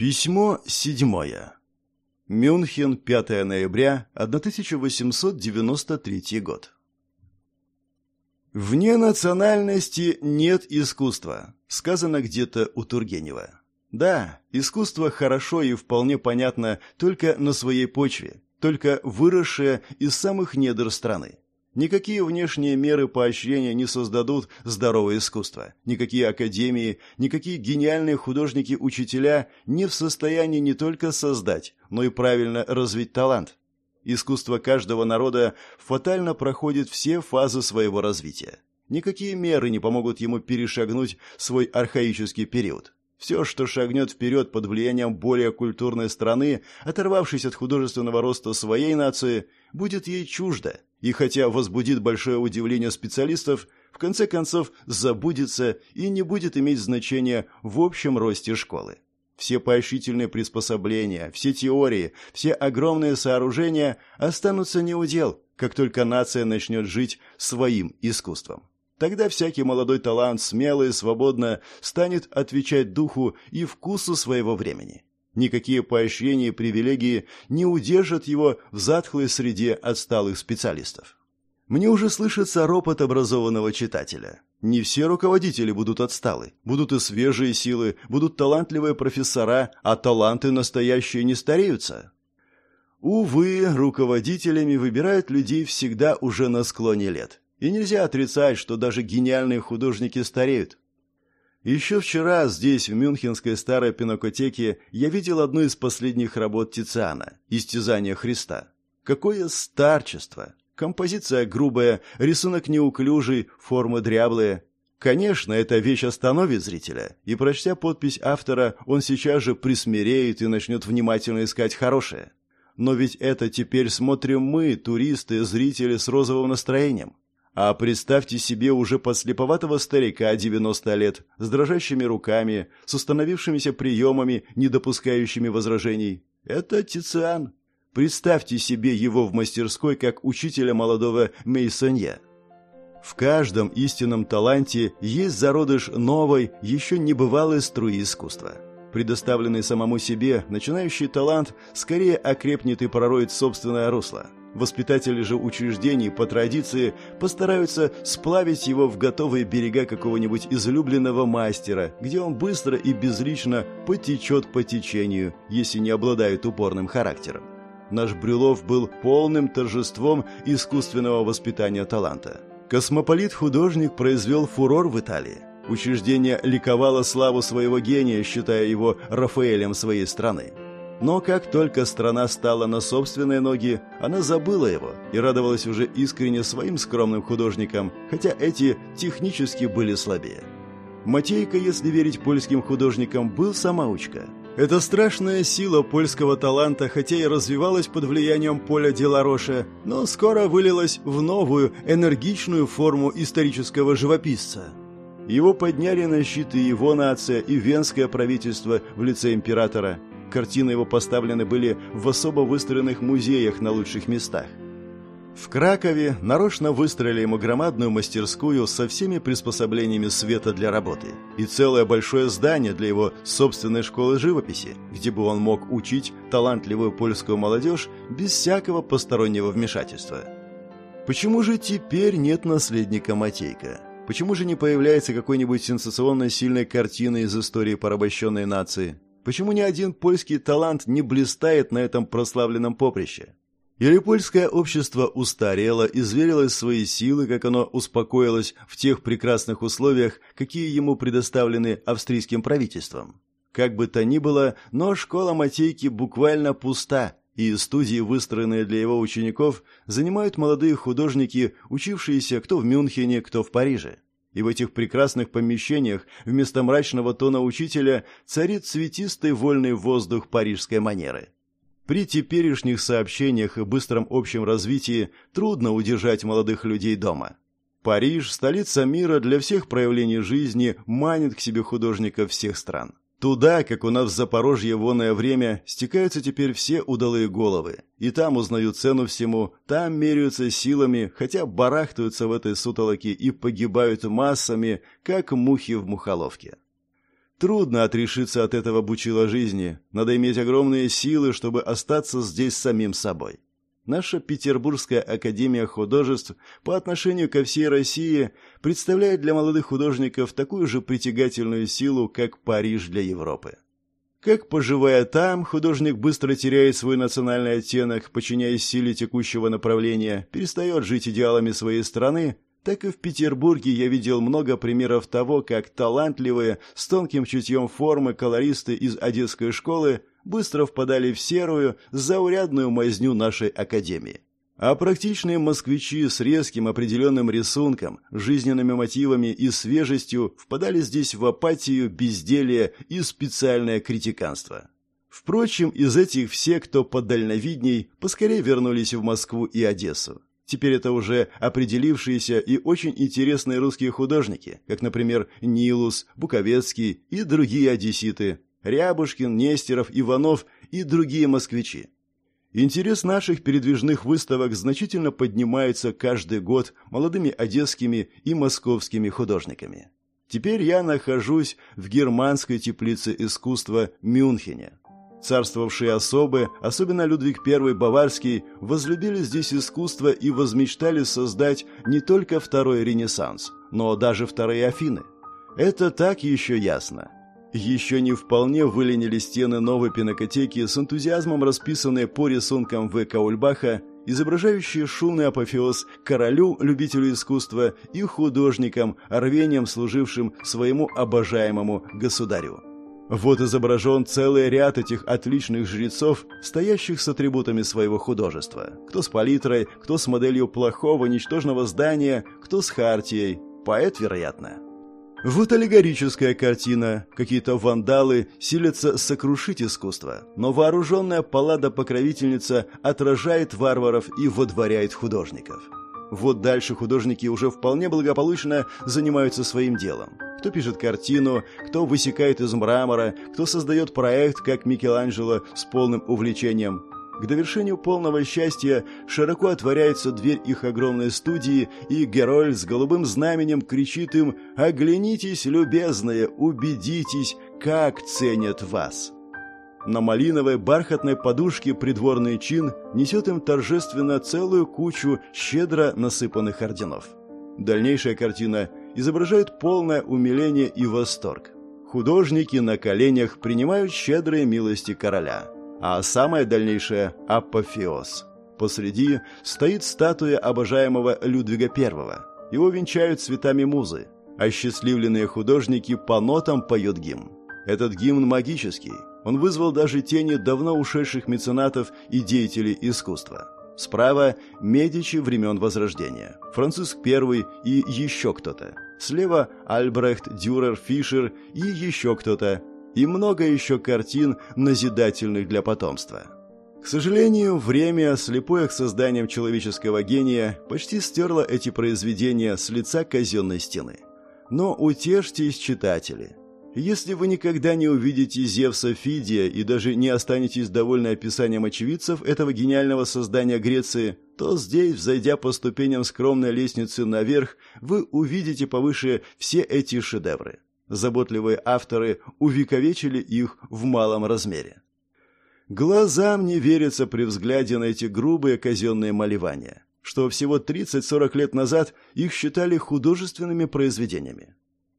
Письмо седьмое. Мюнхен, 5 ноября 1893 год. «Вне национальности нет искусства», сказано где-то у Тургенева. Да, искусство хорошо и вполне понятно только на своей почве, только выросшее из самых недр страны. Никакие внешние меры поощрения не создадут здоровое искусство. Никакие академии, никакие гениальные художники-учителя не в состоянии не только создать, но и правильно развить талант. Искусство каждого народа фатально проходит все фазы своего развития. Никакие меры не помогут ему перешагнуть свой архаический период. Все, что шагнет вперед под влиянием более культурной страны, оторвавшись от художественного роста своей нации, будет ей чуждо, и хотя возбудит большое удивление специалистов, в конце концов забудется и не будет иметь значения в общем росте школы. Все поощрительные приспособления, все теории, все огромные сооружения останутся неудел, как только нация начнет жить своим искусством. Тогда всякий молодой талант смело и свободно станет отвечать духу и вкусу своего времени. Никакие поощрения и привилегии не удержат его в затхлой среде отсталых специалистов. Мне уже слышится ропот образованного читателя. Не все руководители будут отсталы. Будут и свежие силы, будут талантливые профессора, а таланты настоящие не стареются. Увы, руководителями выбирают людей всегда уже на склоне лет. И нельзя отрицать, что даже гениальные художники стареют. Еще вчера здесь, в Мюнхенской старой пинокотеке, я видел одну из последних работ Тициана «Истязание Христа». Какое старчество! Композиция грубая, рисунок неуклюжий, формы дряблые. Конечно, эта вещь остановит зрителя, и, прочтя подпись автора, он сейчас же присмиреет и начнет внимательно искать хорошее. Но ведь это теперь смотрим мы, туристы, зрители с розовым настроением. А представьте себе уже подслеповатого старика 90 лет, с дрожащими руками, с установившимися приемами, не допускающими возражений. Это Тициан. Представьте себе его в мастерской как учителя молодого Мейсонье. В каждом истинном таланте есть зародыш новой, еще небывалой струи искусства. Предоставленный самому себе, начинающий талант скорее окрепнет и пророет собственное русло – Воспитатели же учреждений по традиции постараются сплавить его в готовые берега какого-нибудь излюбленного мастера, где он быстро и безлично потечет по течению, если не обладает упорным характером. Наш Брюлов был полным торжеством искусственного воспитания таланта. Космополит-художник произвел фурор в Италии. Учреждение ликовало славу своего гения, считая его Рафаэлем своей страны. Но как только страна стала на собственные ноги, она забыла его и радовалась уже искренне своим скромным художникам, хотя эти технически были слабее. Матейка, если верить польским художникам, был самоучка. Эта страшная сила польского таланта, хотя и развивалась под влиянием поля Делароша, но скоро вылилась в новую, энергичную форму исторического живописца. Его подняли на щиты его нация и венское правительство в лице императора – Картины его поставлены были в особо выстроенных музеях на лучших местах. В Кракове нарочно выстроили ему громадную мастерскую со всеми приспособлениями света для работы и целое большое здание для его собственной школы живописи, где бы он мог учить талантливую польскую молодежь без всякого постороннего вмешательства. Почему же теперь нет наследника Матейка? Почему же не появляется какой-нибудь сенсационно сильной картины из истории порабощенной нации? Почему ни один польский талант не блистает на этом прославленном поприще? Или польское общество устарело, изверилось свои силы, как оно успокоилось в тех прекрасных условиях, какие ему предоставлены австрийским правительством? Как бы то ни было, но школа Матейки буквально пуста, и студии, выстроенные для его учеников, занимают молодые художники, учившиеся кто в Мюнхене, кто в Париже. И в этих прекрасных помещениях вместо мрачного тона учителя царит цветистый вольный воздух парижской манеры. При теперешних сообщениях и быстром общем развитии трудно удержать молодых людей дома. Париж, столица мира для всех проявлений жизни, манит к себе художников всех стран. Туда, как у нас в Запорожье вонное время, стекаются теперь все удалые головы. И там узнают цену всему, там меряются силами, хотя барахтаются в этой сутолоке и погибают массами, как мухи в мухоловке. Трудно отрешиться от этого бучила жизни. Надо иметь огромные силы, чтобы остаться здесь самим собой. Наша Петербургская академия художеств по отношению ко всей России представляет для молодых художников такую же притягательную силу, как Париж для Европы. Как поживая там, художник быстро теряет свой национальный оттенок, подчиняясь силе текущего направления, перестает жить идеалами своей страны, так и в Петербурге я видел много примеров того, как талантливые, с тонким чутьем формы колористы из одесской школы быстро впадали в серую, заурядную мазню нашей академии. А практичные москвичи с резким определенным рисунком, жизненными мотивами и свежестью впадали здесь в апатию, безделие и специальное критиканство. Впрочем, из этих все, кто подальновидней, поскорее вернулись в Москву и Одессу. Теперь это уже определившиеся и очень интересные русские художники, как, например, Нилус, Буковецкий и другие одесситы, Рябушкин, Нестеров, Иванов и другие москвичи. Интерес наших передвижных выставок значительно поднимается каждый год молодыми одесскими и московскими художниками. Теперь я нахожусь в германской теплице искусства Мюнхене. Царствовавшие особы, особенно Людвиг I Баварский, возлюбили здесь искусство и возмечтали создать не только второй Ренессанс, но даже вторые Афины. Это так еще ясно. Еще не вполне выленили стены новой пинокотеки с энтузиазмом расписанные по рисункам В. Каульбаха, изображающие шумный апофеоз королю, любителю искусства и художникам, рвением служившим своему обожаемому государю. Вот изображен целый ряд этих отличных жрецов, стоящих с атрибутами своего художества. Кто с палитрой, кто с моделью плохого, ничтожного здания, кто с хартией. Поэт, вероятно. Вот аллегорическая картина. Какие-то вандалы силятся сокрушить искусство, но вооруженная паллада-покровительница отражает варваров и водворяет художников. Вот дальше художники уже вполне благополучно занимаются своим делом. Кто пишет картину, кто высекает из мрамора, кто создает проект, как Микеланджело, с полным увлечением. К довершению полного счастья широко отворяется дверь их огромной студии, и Герольд с голубым знаменем кричит им «Оглянитесь, любезные, убедитесь, как ценят вас!» На малиновой бархатной подушке придворный чин несет им торжественно целую кучу щедро насыпанных орденов. Дальнейшая картина изображает полное умиление и восторг. Художники на коленях принимают щедрые милости короля – а самое дальнейшее – апофеоз. Посреди стоит статуя обожаемого Людвига I. Его венчают цветами музы, а счастливленные художники по нотам поют гимн. Этот гимн магический. Он вызвал даже тени давно ушедших меценатов и деятелей искусства. Справа – Медичи времен Возрождения, Франциск I и еще кто-то. Слева – Альбрехт, Дюрер, Фишер и еще кто-то, и много еще картин, назидательных для потомства. К сожалению, время, слепое к созданиям человеческого гения, почти стерло эти произведения с лица казенной стены. Но утешьтесь, читатели. Если вы никогда не увидите Зевса Фидия и даже не останетесь довольны описанием очевидцев этого гениального создания Греции, то здесь, взойдя по ступеням скромной лестницы наверх, вы увидите повыше все эти шедевры. Заботливые авторы увековечили их в малом размере. Глазам не верится при взгляде на эти грубые казенные малевания, что всего 30-40 лет назад их считали художественными произведениями.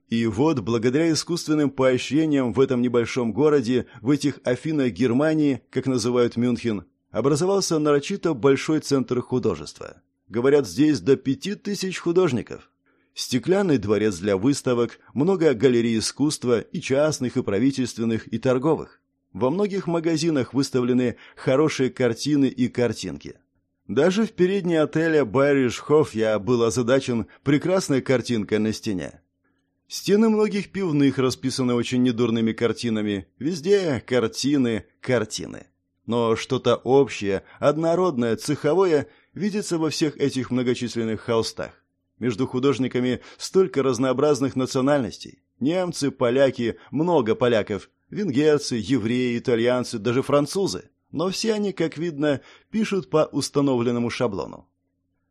И вот, благодаря искусственным поощрениям в этом небольшом городе, в этих Афинах Германии, как называют Мюнхен, образовался нарочито большой центр художества. Говорят, здесь до пяти тысяч художников стеклянный дворец для выставок, много галерей искусства и частных, и правительственных, и торговых. Во многих магазинах выставлены хорошие картины и картинки. Даже в передней отеля Байриш Хофф я был озадачен прекрасной картинкой на стене. Стены многих пивных расписаны очень недурными картинами. Везде картины, картины. Но что-то общее, однородное, цеховое видится во всех этих многочисленных холстах. Между художниками столько разнообразных национальностей. Немцы, поляки, много поляков, венгерцы, евреи, итальянцы, даже французы. Но все они, как видно, пишут по установленному шаблону.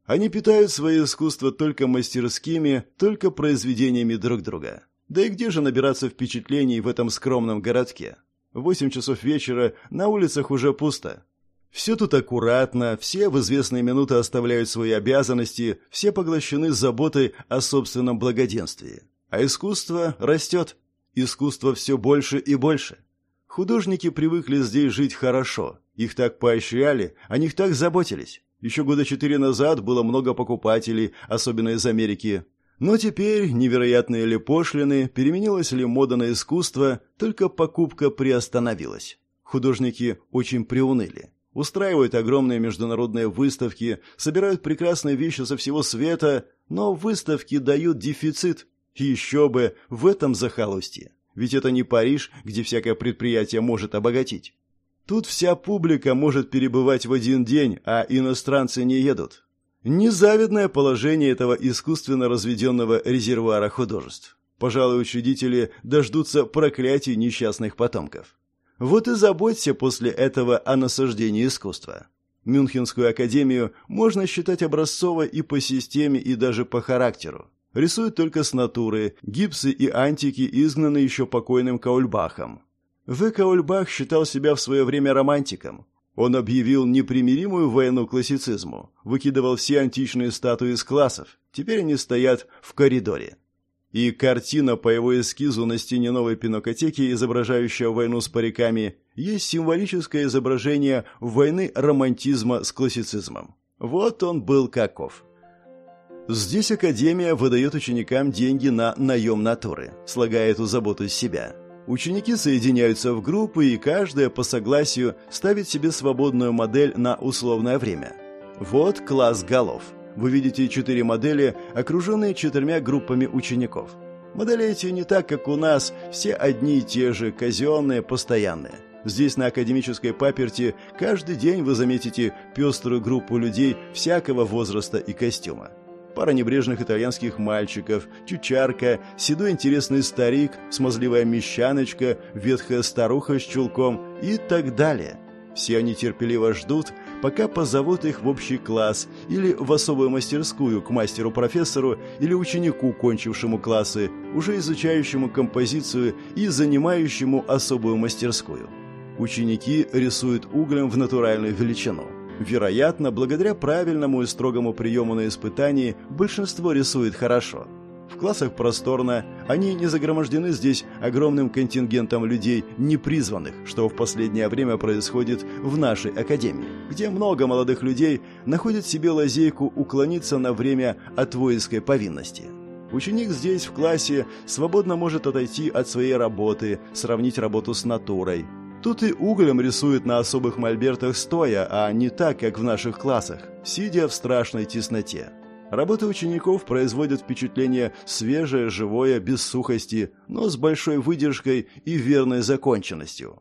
Они питают свое искусство только мастерскими, только произведениями друг друга. Да и где же набираться впечатлений в этом скромном городке? Восемь часов вечера, на улицах уже пусто. Все тут аккуратно, все в известные минуты оставляют свои обязанности, все поглощены заботой о собственном благоденствии. А искусство растет. Искусство все больше и больше. Художники привыкли здесь жить хорошо. Их так поощряли, о них так заботились. Еще года четыре назад было много покупателей, особенно из Америки. Но теперь, невероятные ли пошлины, переменилась ли мода на искусство, только покупка приостановилась. Художники очень приуныли. Устраивают огромные международные выставки, собирают прекрасные вещи со всего света, но выставки дают дефицит. еще бы в этом захолустье. Ведь это не Париж, где всякое предприятие может обогатить. Тут вся публика может перебывать в один день, а иностранцы не едут. Незавидное положение этого искусственно разведенного резервуара художеств. Пожалуй, учредители дождутся проклятий несчастных потомков. Вот и заботься после этого о насаждении искусства. Мюнхенскую академию можно считать образцовой и по системе, и даже по характеру. Рисуют только с натуры, гипсы и антики изгнаны еще покойным Каульбахом. В. Каульбах считал себя в свое время романтиком. Он объявил непримиримую войну классицизму, выкидывал все античные статуи из классов. Теперь они стоят в коридоре. И картина по его эскизу на стене новой пинокотеки, изображающая войну с париками, есть символическое изображение войны романтизма с классицизмом. Вот он был каков. Здесь Академия выдает ученикам деньги на наем натуры, слагая эту заботу с себя. Ученики соединяются в группы, и каждая по согласию ставит себе свободную модель на условное время. Вот класс голов – вы видите четыре модели, окруженные четырьмя группами учеников. Модели эти не так, как у нас, все одни и те же, казенные, постоянные. Здесь, на академической паперти, каждый день вы заметите пеструю группу людей всякого возраста и костюма. Пара небрежных итальянских мальчиков, чучарка, седой интересный старик, смазливая мещаночка, ветхая старуха с чулком и так далее. Все они терпеливо ждут, пока позовут их в общий класс или в особую мастерскую к мастеру-профессору или ученику, кончившему классы, уже изучающему композицию и занимающему особую мастерскую. Ученики рисуют углем в натуральную величину. Вероятно, благодаря правильному и строгому приему на испытании большинство рисует хорошо – классах просторно, они не загромождены здесь огромным контингентом людей непризванных, что в последнее время происходит в нашей академии, где много молодых людей находят себе лазейку уклониться на время от воинской повинности. Ученик здесь, в классе, свободно может отойти от своей работы, сравнить работу с натурой. Тут и углем рисуют на особых мольбертах стоя, а не так, как в наших классах, сидя в страшной тесноте. Работы учеников производят впечатление свежее, живое, без сухости, но с большой выдержкой и верной законченностью.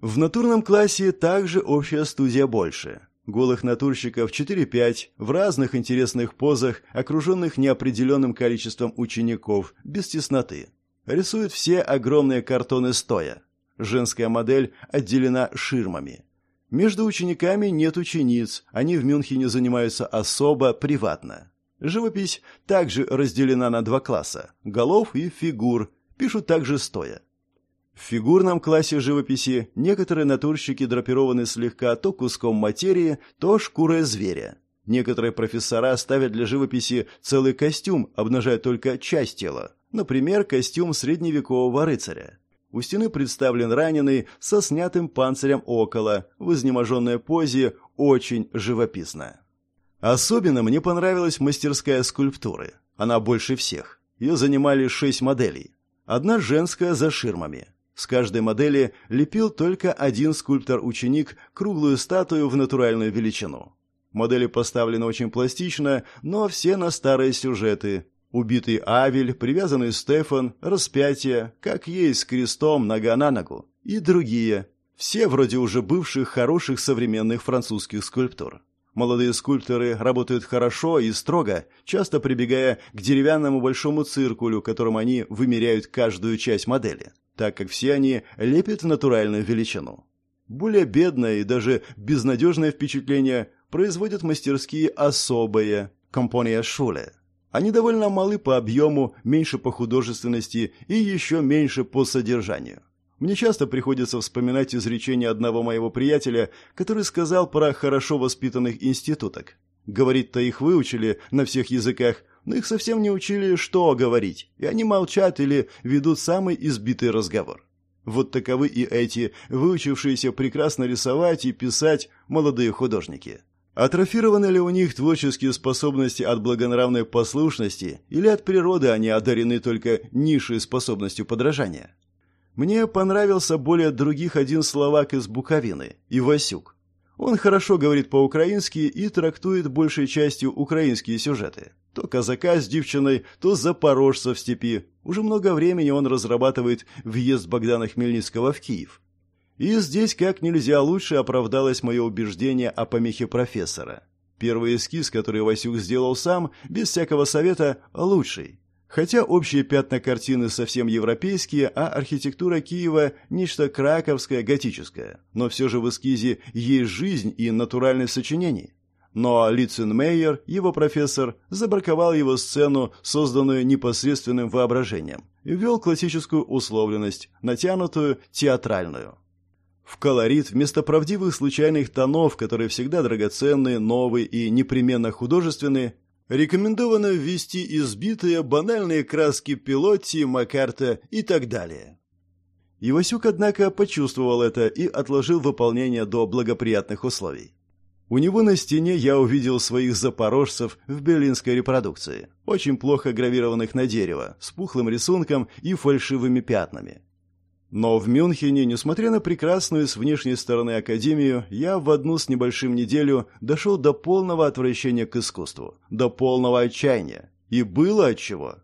В натурном классе также общая студия больше. Голых натурщиков 4-5, в разных интересных позах, окруженных неопределенным количеством учеников, без тесноты. Рисуют все огромные картоны стоя. Женская модель отделена ширмами. Между учениками нет учениц, они в Мюнхене занимаются особо, приватно. Живопись также разделена на два класса – голов и фигур, пишут также стоя. В фигурном классе живописи некоторые натурщики драпированы слегка то куском материи, то шкурой зверя. Некоторые профессора ставят для живописи целый костюм, обнажая только часть тела. Например, костюм средневекового рыцаря. У стены представлен раненый со снятым панцирем около, в изнеможенной позе, очень живописно. Особенно мне понравилась мастерская скульптуры. Она больше всех. Ее занимали шесть моделей. Одна женская за ширмами. С каждой модели лепил только один скульптор-ученик круглую статую в натуральную величину. Модели поставлены очень пластично, но все на старые сюжеты. Убитый Авель, привязанный Стефан, распятие, как есть с крестом нога на ногу и другие. Все вроде уже бывших хороших современных французских скульптур. Молодые скульпторы работают хорошо и строго, часто прибегая к деревянному большому циркулю, которым они вымеряют каждую часть модели, так как все они лепят натуральную величину. Более бедное и даже безнадежное впечатление производят мастерские особые, компония Шуле. Они довольно малы по объему, меньше по художественности и еще меньше по содержанию. Мне часто приходится вспоминать изречение одного моего приятеля, который сказал про хорошо воспитанных институток. Говорить-то их выучили на всех языках, но их совсем не учили, что говорить, и они молчат или ведут самый избитый разговор. Вот таковы и эти, выучившиеся прекрасно рисовать и писать молодые художники. Атрофированы ли у них творческие способности от благонравной послушности или от природы они одарены только низшей способностью подражания? Мне понравился более других один словак из Буковины – Ивасюк. Он хорошо говорит по-украински и трактует большей частью украинские сюжеты. То казака с девчиной, то запорожца в степи. Уже много времени он разрабатывает въезд Богдана Хмельницкого в Киев. И здесь как нельзя лучше оправдалось мое убеждение о помехе профессора. Первый эскиз, который Васюк сделал сам, без всякого совета, лучший. Хотя общие пятна картины совсем европейские, а архитектура Киева – нечто краковское, готическое. Но все же в эскизе есть жизнь и натуральное сочинение. Но Литценмейер, его профессор, забраковал его сцену, созданную непосредственным воображением, и ввел классическую условленность, натянутую, театральную. В колорит вместо правдивых случайных тонов, которые всегда драгоценные, новые и непременно художественные, Рекомендовано ввести избитые банальные краски Пилотти, Макарта и так далее. Ивасюк, однако, почувствовал это и отложил выполнение до благоприятных условий. У него на стене я увидел своих запорожцев в берлинской репродукции, очень плохо гравированных на дерево, с пухлым рисунком и фальшивыми пятнами. Но в Мюнхене, несмотря на прекрасную с внешней стороны академию, я в одну с небольшим неделю дошел до полного отвращения к искусству, до полного отчаяния. И было отчего.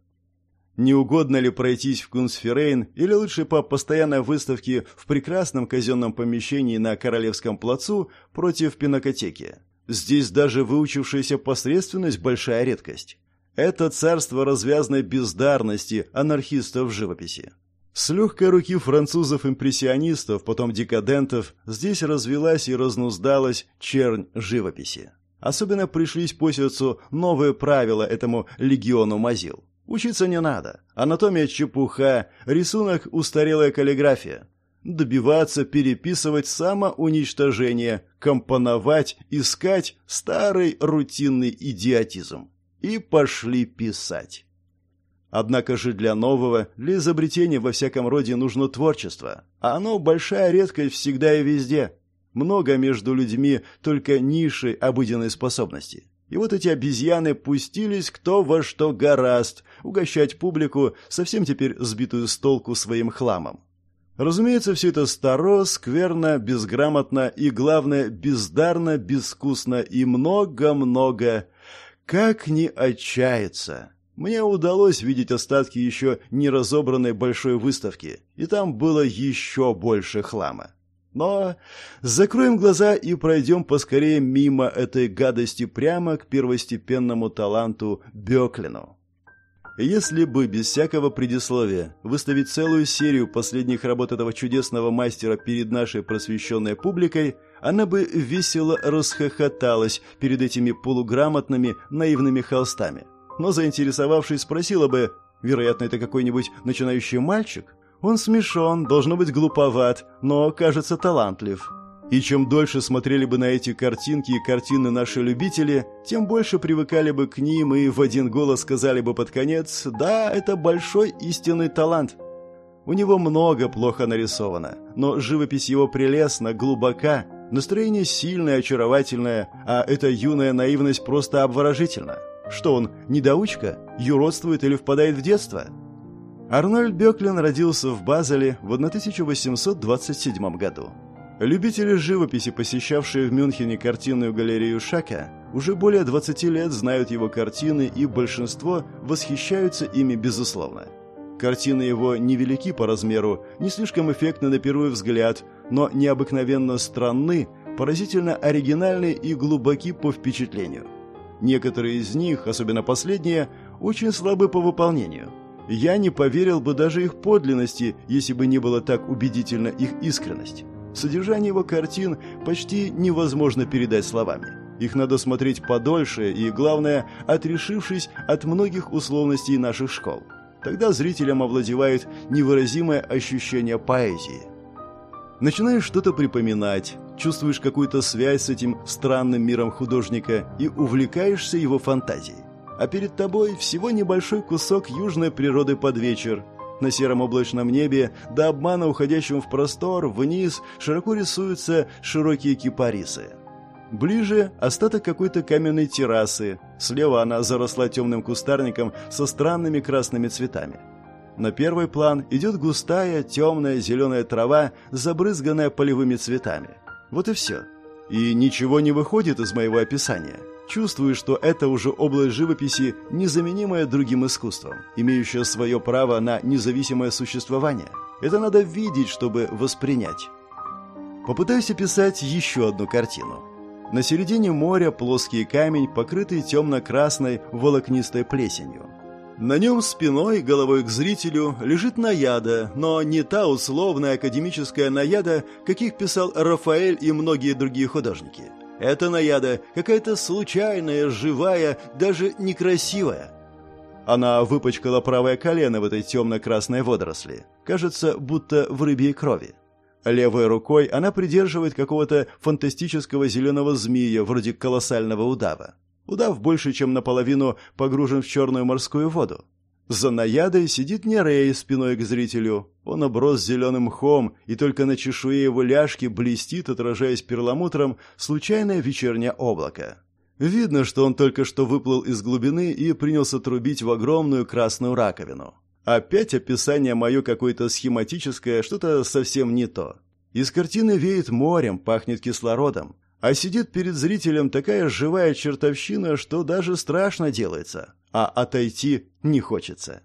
Не угодно ли пройтись в Кунсферейн или лучше по постоянной выставке в прекрасном казенном помещении на Королевском плацу против пинокотеки? Здесь даже выучившаяся посредственность – большая редкость. Это царство развязной бездарности анархистов в живописи. С легкой руки французов-импрессионистов, потом декадентов, здесь развелась и разнуздалась чернь живописи. Особенно пришлись по сердцу новые правила этому легиону мазил. Учиться не надо. Анатомия чепуха, рисунок устарелая каллиграфия. Добиваться, переписывать самоуничтожение, компоновать, искать старый рутинный идиотизм. И пошли писать. Однако же для нового, для изобретения во всяком роде нужно творчество. А оно большая редкость всегда и везде. Много между людьми только ниши обыденной способности. И вот эти обезьяны пустились кто во что гораст, угощать публику, совсем теперь сбитую с толку своим хламом. Разумеется, все это старо, скверно, безграмотно и, главное, бездарно, безвкусно и много-много. Как не отчаяться! Мне удалось видеть остатки еще не разобранной большой выставки, и там было еще больше хлама. Но закроем глаза и пройдем поскорее мимо этой гадости прямо к первостепенному таланту Беклину. Если бы без всякого предисловия выставить целую серию последних работ этого чудесного мастера перед нашей просвещенной публикой, она бы весело расхохоталась перед этими полуграмотными наивными холстами – но заинтересовавшись, спросила бы, вероятно, это какой-нибудь начинающий мальчик. Он смешон, должно быть глуповат, но, кажется, талантлив. И чем дольше смотрели бы на эти картинки и картины наши любители, тем больше привыкали бы к ним и в один голос сказали бы под конец «Да, это большой истинный талант». У него много плохо нарисовано, но живопись его прелестна, глубока, настроение сильное, очаровательное, а эта юная наивность просто обворожительна. Что он, недоучка? Юродствует или впадает в детство? Арнольд Беклин родился в Базеле в 1827 году. Любители живописи, посещавшие в Мюнхене картинную галерею Шака, уже более 20 лет знают его картины и большинство восхищаются ими безусловно. Картины его невелики по размеру, не слишком эффектны на первый взгляд, но необыкновенно странны, поразительно оригинальны и глубоки по впечатлению. Некоторые из них, особенно последние, очень слабы по выполнению. Я не поверил бы даже их подлинности, если бы не было так убедительна их искренность. Содержание его картин почти невозможно передать словами. Их надо смотреть подольше и, главное, отрешившись от многих условностей наших школ. Тогда зрителям овладевает невыразимое ощущение поэзии. Начинаешь что-то припоминать, чувствуешь какую-то связь с этим странным миром художника и увлекаешься его фантазией. А перед тобой всего небольшой кусок южной природы под вечер. На сером облачном небе, до обмана уходящем в простор, вниз, широко рисуются широкие кипарисы. Ближе остаток какой-то каменной террасы. Слева она заросла темным кустарником со странными красными цветами. На первый план идет густая, темная, зеленая трава, забрызганная полевыми цветами. Вот и все. И ничего не выходит из моего описания. Чувствую, что это уже область живописи, незаменимая другим искусством, имеющая свое право на независимое существование. Это надо видеть, чтобы воспринять. Попытаюсь описать еще одну картину. На середине моря плоский камень, покрытый темно-красной волокнистой плесенью. На нем спиной, головой к зрителю, лежит наяда, но не та условная академическая наяда, каких писал Рафаэль и многие другие художники. Это наяда какая-то случайная, живая, даже некрасивая. Она выпачкала правое колено в этой темно-красной водоросли. Кажется, будто в рыбьей крови. Левой рукой она придерживает какого-то фантастического зеленого змея, вроде колоссального удава. Удав больше, чем наполовину погружен в черную морскую воду. За наядой сидит Нерей спиной к зрителю. Он оброс зеленым мхом, и только на чешуе его ляжки блестит, отражаясь перламутром, случайное вечернее облако. Видно, что он только что выплыл из глубины и принялся трубить в огромную красную раковину. Опять описание мое какое-то схематическое, что-то совсем не то. Из картины веет морем, пахнет кислородом а сидит перед зрителем такая живая чертовщина, что даже страшно делается, а отойти не хочется.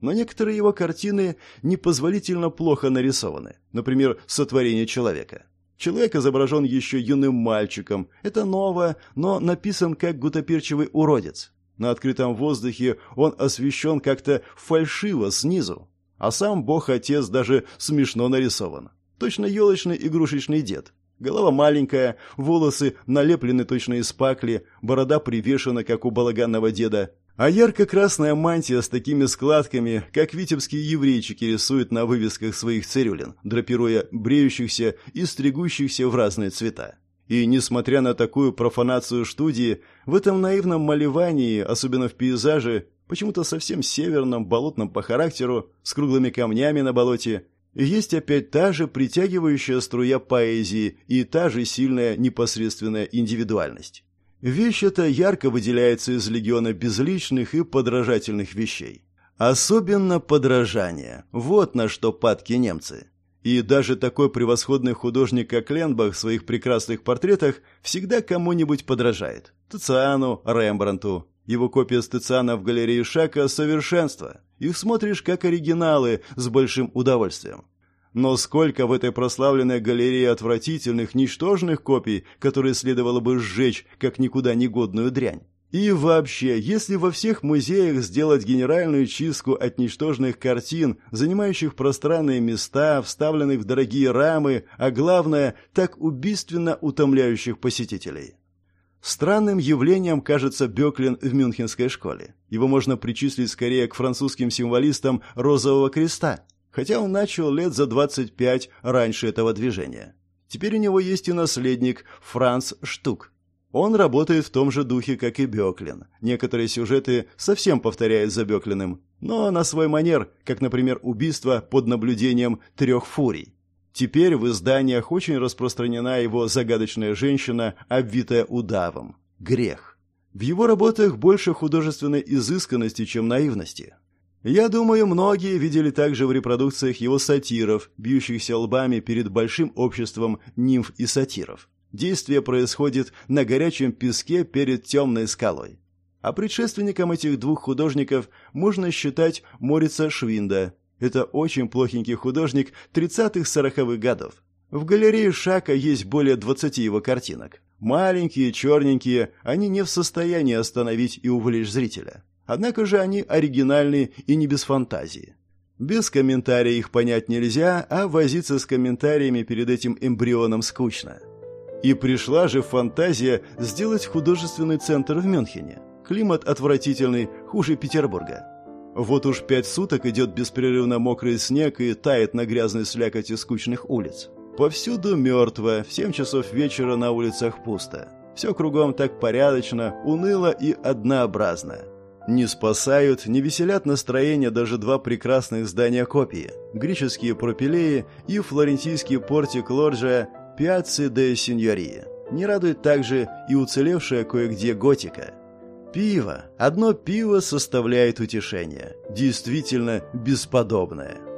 Но некоторые его картины непозволительно плохо нарисованы. Например, «Сотворение человека». Человек изображен еще юным мальчиком. Это ново, но написан как гутоперчивый уродец. На открытом воздухе он освещен как-то фальшиво снизу. А сам бог-отец даже смешно нарисован. Точно елочный игрушечный дед. Голова маленькая, волосы налеплены точно из пакли, борода привешена, как у балаганного деда, а ярко-красная мантия с такими складками, как витебские еврейчики рисуют на вывесках своих цирюлин, драпируя бреющихся и стригущихся в разные цвета. И, несмотря на такую профанацию студии, в этом наивном малевании, особенно в пейзаже, почему-то совсем северном, болотном по характеру, с круглыми камнями на болоте, есть опять та же притягивающая струя поэзии и та же сильная непосредственная индивидуальность. Вещь эта ярко выделяется из легиона безличных и подражательных вещей. Особенно подражание. Вот на что падки немцы. И даже такой превосходный художник, как Ленбах в своих прекрасных портретах всегда кому-нибудь подражает. Тициану, Рембрандту. Его копия Стециана в галерее Шака – совершенство. Их смотришь как оригиналы с большим удовольствием. Но сколько в этой прославленной галерее отвратительных, ничтожных копий, которые следовало бы сжечь, как никуда негодную дрянь. И вообще, если во всех музеях сделать генеральную чистку от ничтожных картин, занимающих пространные места, вставленных в дорогие рамы, а главное, так убийственно утомляющих посетителей. Странным явлением кажется Бёклин в Мюнхенской школе. Его можно причислить скорее к французским символистам Розового креста, хотя он начал лет за 25 раньше этого движения. Теперь у него есть и наследник Франц Штук. Он работает в том же духе, как и Бёклин. Некоторые сюжеты совсем повторяют за Бёклиным, но на свой манер, как, например, убийство под наблюдением трех фурий. Теперь в изданиях очень распространена его загадочная женщина, обвитая удавом. Грех. В его работах больше художественной изысканности, чем наивности. Я думаю, многие видели также в репродукциях его сатиров, бьющихся лбами перед большим обществом нимф и сатиров. Действие происходит на горячем песке перед темной скалой. А предшественником этих двух художников можно считать Морица Швинда, это очень плохенький художник 30-40-х годов. В галерее Шака есть более 20 его картинок. Маленькие, черненькие, они не в состоянии остановить и увлечь зрителя. Однако же они оригинальны и не без фантазии. Без комментария их понять нельзя, а возиться с комментариями перед этим эмбрионом скучно. И пришла же фантазия сделать художественный центр в Мюнхене. Климат отвратительный, хуже Петербурга. Вот уж пять суток идет беспрерывно мокрый снег и тает на грязной слякоти скучных улиц. Повсюду мертво, в семь часов вечера на улицах пусто. Все кругом так порядочно, уныло и однообразно. Не спасают, не веселят настроение даже два прекрасных здания копии – греческие пропилеи и флорентийский портик лоджия Пиацци де Синьории. Не радует также и уцелевшая кое-где готика. Пиво, одно пиво составляет утешение, действительно бесподобное.